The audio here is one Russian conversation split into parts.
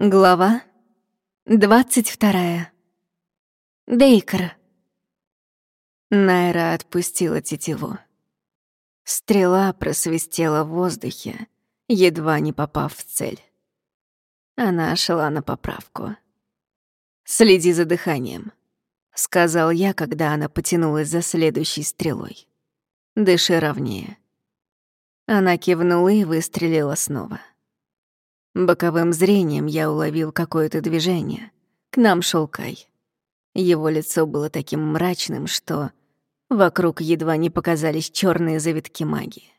Глава двадцать вторая. Дейкер. Найра отпустила тетиву. Стрела просвистела в воздухе, едва не попав в цель. Она шла на поправку. «Следи за дыханием», — сказал я, когда она потянулась за следующей стрелой. «Дыши ровнее». Она кивнула и выстрелила снова. Боковым зрением я уловил какое-то движение. К нам шел Кай. Его лицо было таким мрачным, что вокруг едва не показались черные завитки магии.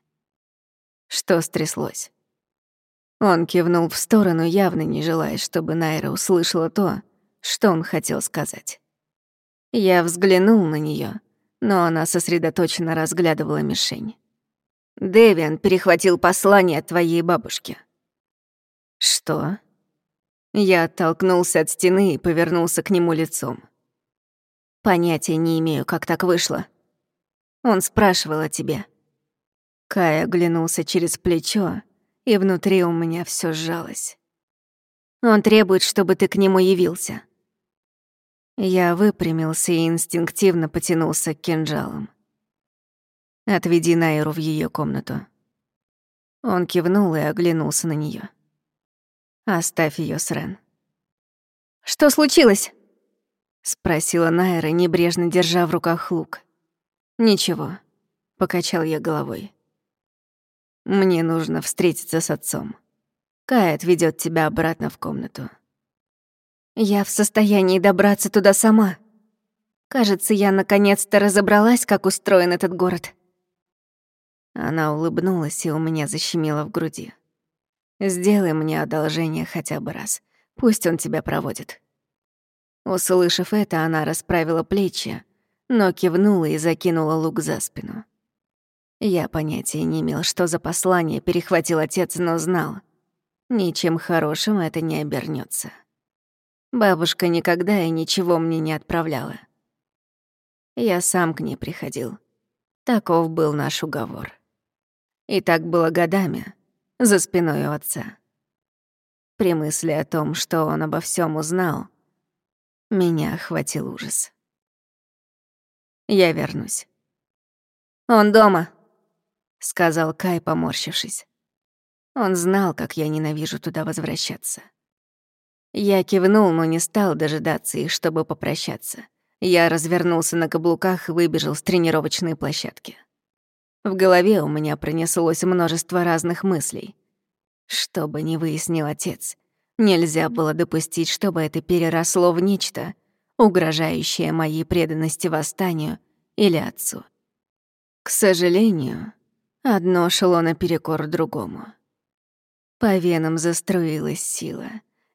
Что стряслось? Он кивнул в сторону, явно не желая, чтобы Найра услышала то, что он хотел сказать. Я взглянул на нее, но она сосредоточенно разглядывала мишень. «Дэвиан перехватил послание от твоей бабушки», «Что?» Я оттолкнулся от стены и повернулся к нему лицом. «Понятия не имею, как так вышло. Он спрашивал о тебе». Кай оглянулся через плечо, и внутри у меня все сжалось. «Он требует, чтобы ты к нему явился». Я выпрямился и инстинктивно потянулся к кинжалам. «Отведи Найру в ее комнату». Он кивнул и оглянулся на нее. Оставь ее с Рен. «Что случилось?» — спросила Найра, небрежно держа в руках лук. «Ничего», — покачал я головой. «Мне нужно встретиться с отцом. Кай отведет тебя обратно в комнату». «Я в состоянии добраться туда сама. Кажется, я наконец-то разобралась, как устроен этот город». Она улыбнулась, и у меня защемило в груди. Сделай мне одолжение хотя бы раз. Пусть он тебя проводит». Услышав это, она расправила плечи, но кивнула и закинула лук за спину. Я понятия не имел, что за послание перехватил отец, но знал. Ничем хорошим это не обернется. Бабушка никогда и ничего мне не отправляла. Я сам к ней приходил. Таков был наш уговор. И так было годами, за спиной отца. При мысли о том, что он обо всем узнал, меня охватил ужас. Я вернусь. «Он дома», — сказал Кай, поморщившись. Он знал, как я ненавижу туда возвращаться. Я кивнул, но не стал дожидаться их, чтобы попрощаться. Я развернулся на каблуках и выбежал с тренировочной площадки. В голове у меня пронеслось множество разных мыслей. Что бы ни выяснил отец, нельзя было допустить, чтобы это переросло в нечто, угрожающее моей преданности восстанию или отцу. К сожалению, одно шло наперекор другому. По венам заструилась сила.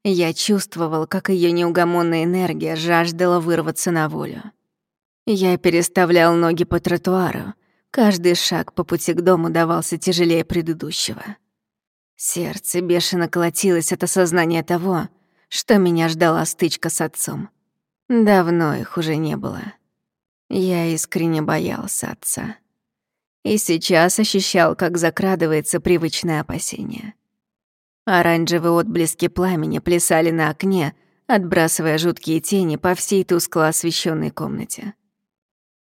Я чувствовал, как ее неугомонная энергия жаждала вырваться на волю. Я переставлял ноги по тротуару, Каждый шаг по пути к дому давался тяжелее предыдущего. Сердце бешено колотилось от осознания того, что меня ждала стычка с отцом. Давно их уже не было. Я искренне боялся отца. И сейчас ощущал, как закрадывается привычное опасение. Оранжевые отблески пламени плясали на окне, отбрасывая жуткие тени по всей тускло освещенной комнате.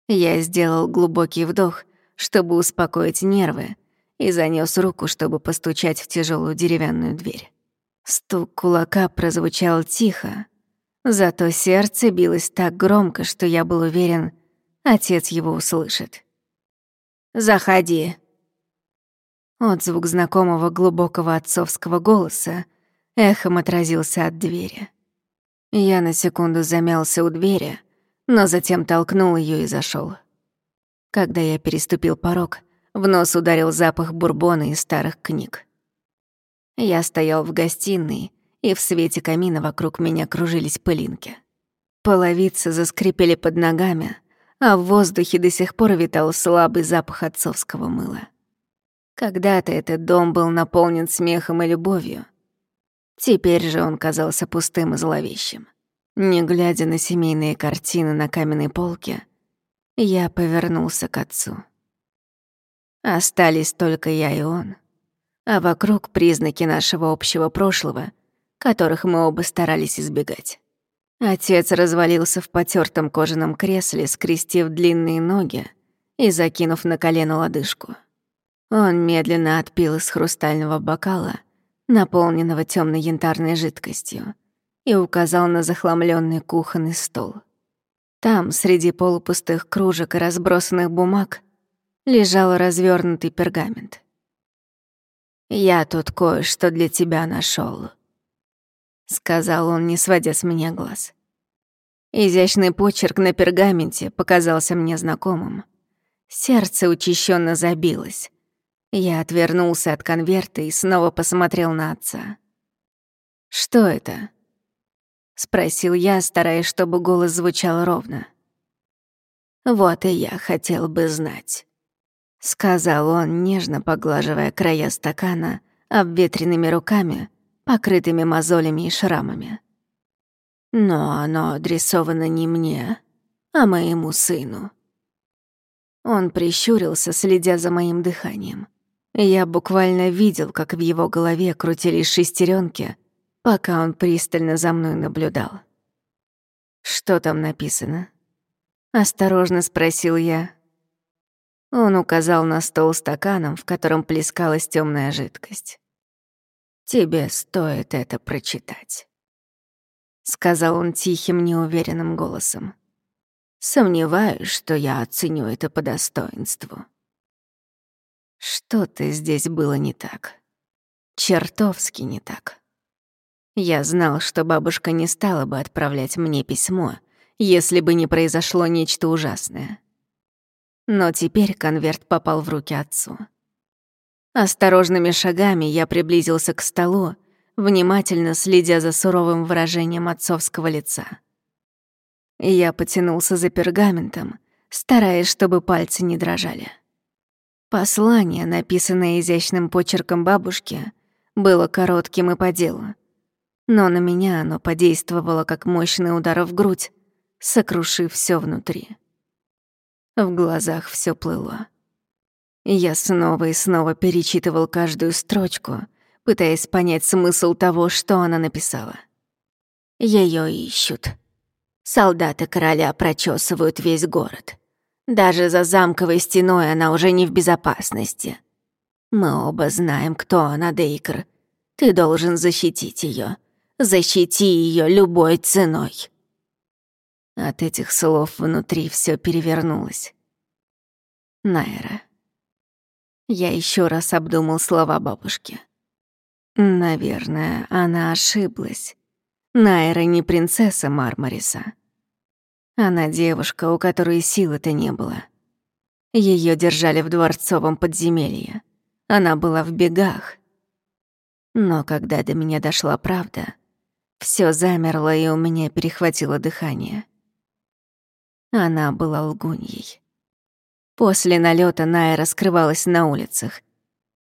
Я сделал глубокий вдох чтобы успокоить нервы, и занёс руку, чтобы постучать в тяжелую деревянную дверь. Стук кулака прозвучал тихо, зато сердце билось так громко, что я был уверен, отец его услышит. «Заходи». Отзвук знакомого глубокого отцовского голоса эхом отразился от двери. Я на секунду замялся у двери, но затем толкнул ее и зашел. Когда я переступил порог, в нос ударил запах бурбона и старых книг. Я стоял в гостиной, и в свете камина вокруг меня кружились пылинки. Половицы заскрипели под ногами, а в воздухе до сих пор витал слабый запах отцовского мыла. Когда-то этот дом был наполнен смехом и любовью. Теперь же он казался пустым и зловещим. Не глядя на семейные картины на каменной полке, я повернулся к отцу. Остались только я и он. А вокруг признаки нашего общего прошлого, которых мы оба старались избегать. Отец развалился в потертом кожаном кресле, скрестив длинные ноги и закинув на колено лодыжку. Он медленно отпил из хрустального бокала, наполненного темно янтарной жидкостью, и указал на захламленный кухонный стол. Там, среди полупустых кружек и разбросанных бумаг, лежал развернутый пергамент. «Я тут кое-что для тебя нашел, сказал он, не сводя с меня глаз. Изящный почерк на пергаменте показался мне знакомым. Сердце учащенно забилось. Я отвернулся от конверта и снова посмотрел на отца. «Что это?» — спросил я, стараясь, чтобы голос звучал ровно. «Вот и я хотел бы знать», — сказал он, нежно поглаживая края стакана обветренными руками, покрытыми мозолями и шрамами. «Но оно адресовано не мне, а моему сыну». Он прищурился, следя за моим дыханием. Я буквально видел, как в его голове крутились шестеренки, пока он пристально за мной наблюдал. «Что там написано?» Осторожно спросил я. Он указал на стол стаканом, в котором плескалась темная жидкость. «Тебе стоит это прочитать», — сказал он тихим, неуверенным голосом. «Сомневаюсь, что я оценю это по достоинству». Что-то здесь было не так. Чертовски не так. Я знал, что бабушка не стала бы отправлять мне письмо, если бы не произошло нечто ужасное. Но теперь конверт попал в руки отцу. Осторожными шагами я приблизился к столу, внимательно следя за суровым выражением отцовского лица. Я потянулся за пергаментом, стараясь, чтобы пальцы не дрожали. Послание, написанное изящным почерком бабушки, было коротким и по делу но на меня оно подействовало как мощный удар в грудь, сокрушив все внутри. В глазах все плыло. Я снова и снова перечитывал каждую строчку, пытаясь понять смысл того, что она написала. Ее ищут. Солдаты короля прочесывают весь город. Даже за замковой стеной она уже не в безопасности. Мы оба знаем, кто она, Дейкер. Ты должен защитить ее. Защити ее любой ценой. От этих слов внутри все перевернулось. Найра. Я еще раз обдумал слова бабушки. Наверное, она ошиблась. Найра не принцесса Мармариса. Она девушка, у которой силы-то не было. Ее держали в дворцовом подземелье. Она была в бегах. Но когда до меня дошла правда, все замерло, и у меня перехватило дыхание. Она была лгуньей. После налета Найра скрывалась на улицах.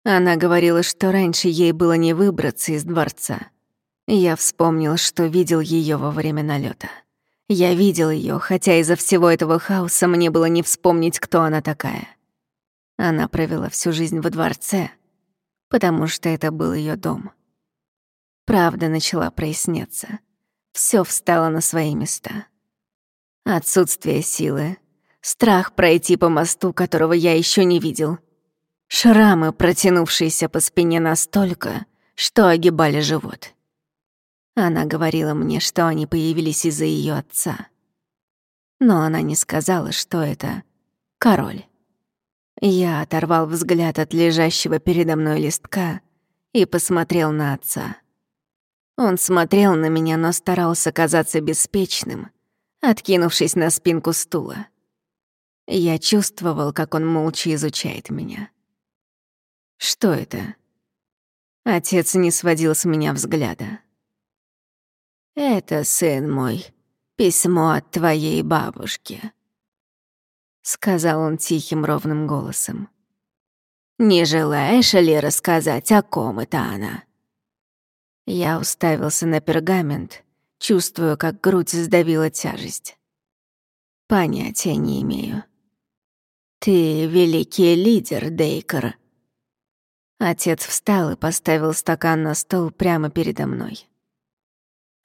Она говорила, что раньше ей было не выбраться из дворца. Я вспомнил, что видел ее во время налета. Я видел ее, хотя из-за всего этого хаоса мне было не вспомнить, кто она такая. Она провела всю жизнь во дворце, потому что это был ее дом. Правда начала проясняться. Все встало на свои места. Отсутствие силы, страх пройти по мосту, которого я еще не видел, шрамы, протянувшиеся по спине настолько, что огибали живот. Она говорила мне, что они появились из-за ее отца. Но она не сказала, что это король. Я оторвал взгляд от лежащего передо мной листка и посмотрел на отца. Он смотрел на меня, но старался казаться беспечным, откинувшись на спинку стула. Я чувствовал, как он молча изучает меня. Что это? Отец не сводил с меня взгляда. «Это, сын мой, письмо от твоей бабушки», — сказал он тихим ровным голосом. «Не желаешь ли рассказать, о ком это она?» Я уставился на пергамент, чувствуя, как грудь сдавила тяжесть. Понятия не имею. Ты великий лидер, Дейкер. Отец встал и поставил стакан на стол прямо передо мной.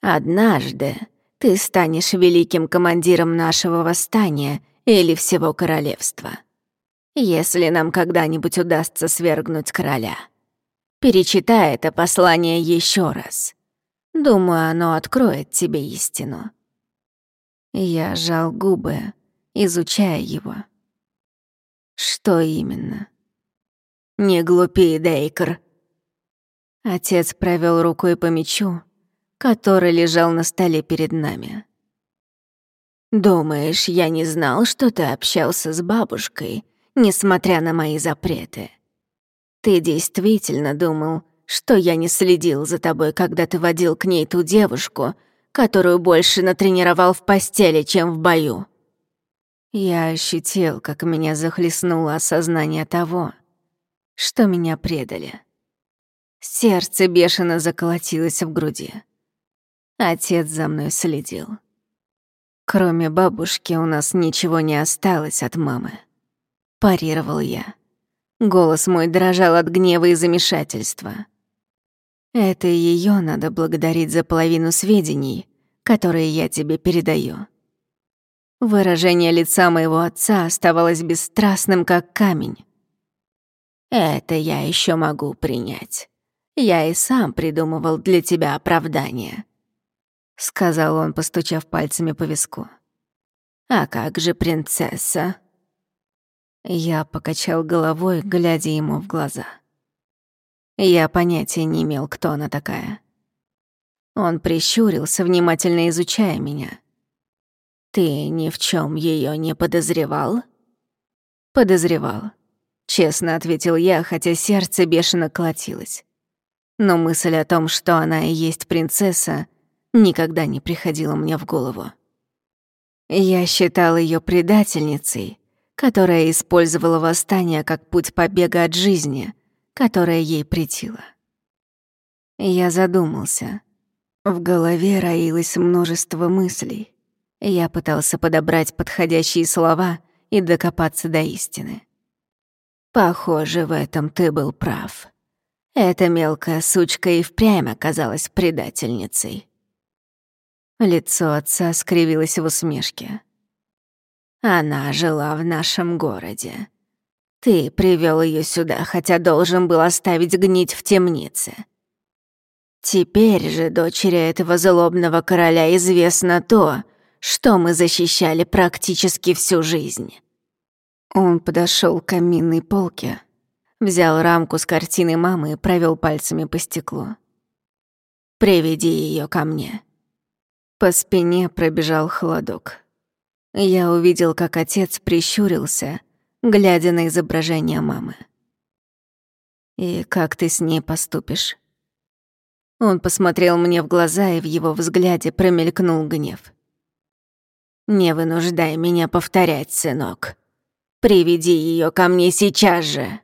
Однажды ты станешь великим командиром нашего восстания или всего королевства. Если нам когда-нибудь удастся свергнуть короля. Перечитай это послание еще раз. Думаю, оно откроет тебе истину. Я сжал губы, изучая его. Что именно? Не глупи, Дейкер. Отец провел рукой по мечу, который лежал на столе перед нами. «Думаешь, я не знал, что ты общался с бабушкой, несмотря на мои запреты? Ты действительно думал, что я не следил за тобой, когда ты водил к ней ту девушку, которую больше натренировал в постели, чем в бою. Я ощутил, как меня захлестнуло осознание того, что меня предали. Сердце бешено заколотилось в груди. Отец за мной следил. Кроме бабушки у нас ничего не осталось от мамы. Парировал я. Голос мой дрожал от гнева и замешательства. Это ее надо благодарить за половину сведений, которые я тебе передаю. Выражение лица моего отца оставалось бесстрастным, как камень. Это я еще могу принять. Я и сам придумывал для тебя оправдание, сказал он, постучав пальцами по виску. А как же принцесса? Я покачал головой, глядя ему в глаза. Я понятия не имел, кто она такая. Он прищурился, внимательно изучая меня. «Ты ни в чем ее не подозревал?» «Подозревал», — честно ответил я, хотя сердце бешено колотилось. Но мысль о том, что она и есть принцесса, никогда не приходила мне в голову. Я считал ее предательницей, которая использовала восстание как путь побега от жизни — которая ей претила. Я задумался. В голове роилось множество мыслей. Я пытался подобрать подходящие слова и докопаться до истины. Похоже, в этом ты был прав. Эта мелкая сучка и впрямь оказалась предательницей. Лицо отца скривилось в усмешке. Она жила в нашем городе. Ты привел ее сюда, хотя должен был оставить гнить в темнице. Теперь же дочери этого злобного короля известно то, что мы защищали практически всю жизнь. Он подошел к каминной полке, взял рамку с картиной мамы и провел пальцами по стеклу. «Приведи ее ко мне». По спине пробежал холодок. Я увидел, как отец прищурился — глядя на изображение мамы. «И как ты с ней поступишь?» Он посмотрел мне в глаза, и в его взгляде промелькнул гнев. «Не вынуждай меня повторять, сынок. Приведи ее ко мне сейчас же!»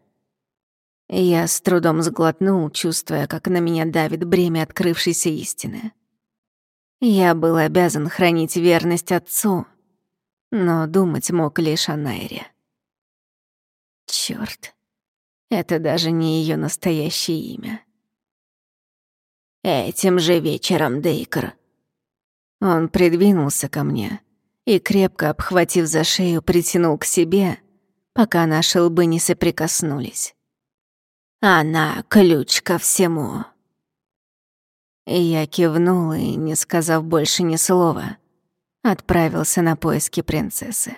Я с трудом сглотнул, чувствуя, как на меня давит бремя открывшейся истины. Я был обязан хранить верность отцу, но думать мог лишь о Найре. Чёрт, это даже не её настоящее имя. Этим же вечером, Дейкер. Он придвинулся ко мне и, крепко обхватив за шею, притянул к себе, пока наши лбы не соприкоснулись. Она — ключ ко всему. Я кивнул и, не сказав больше ни слова, отправился на поиски принцессы.